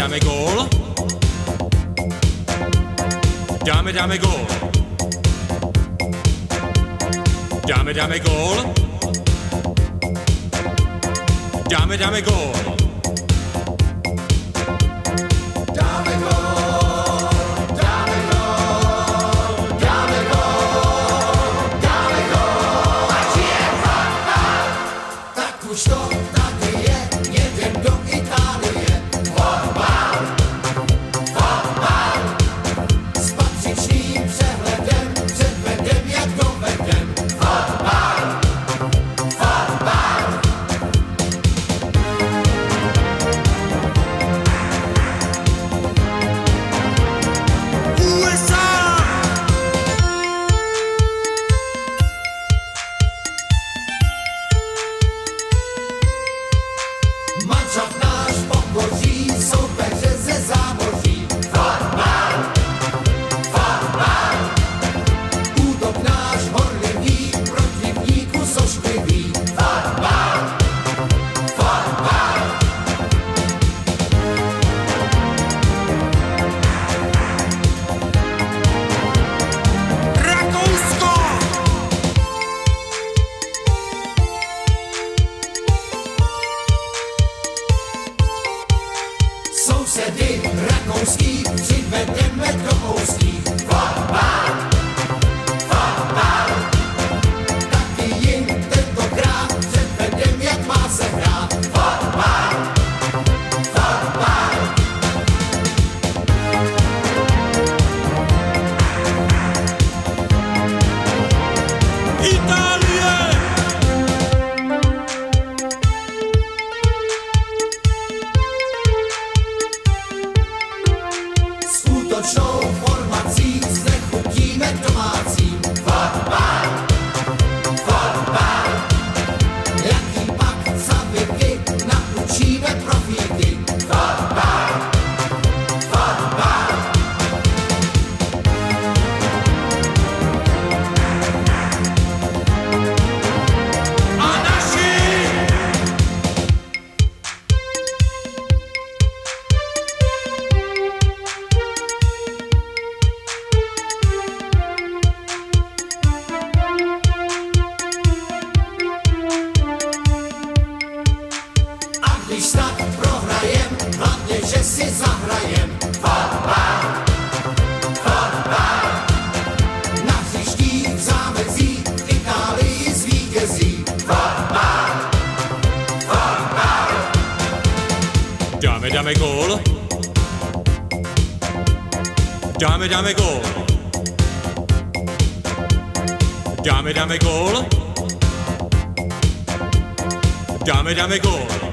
dame gol. Dame dame gol. Dame dame gol. Dammi, dame gol. Stop! Ski, dammi gol. Dammi, dammi gol. Dammi, dammi gol. Dammi, dammi gol.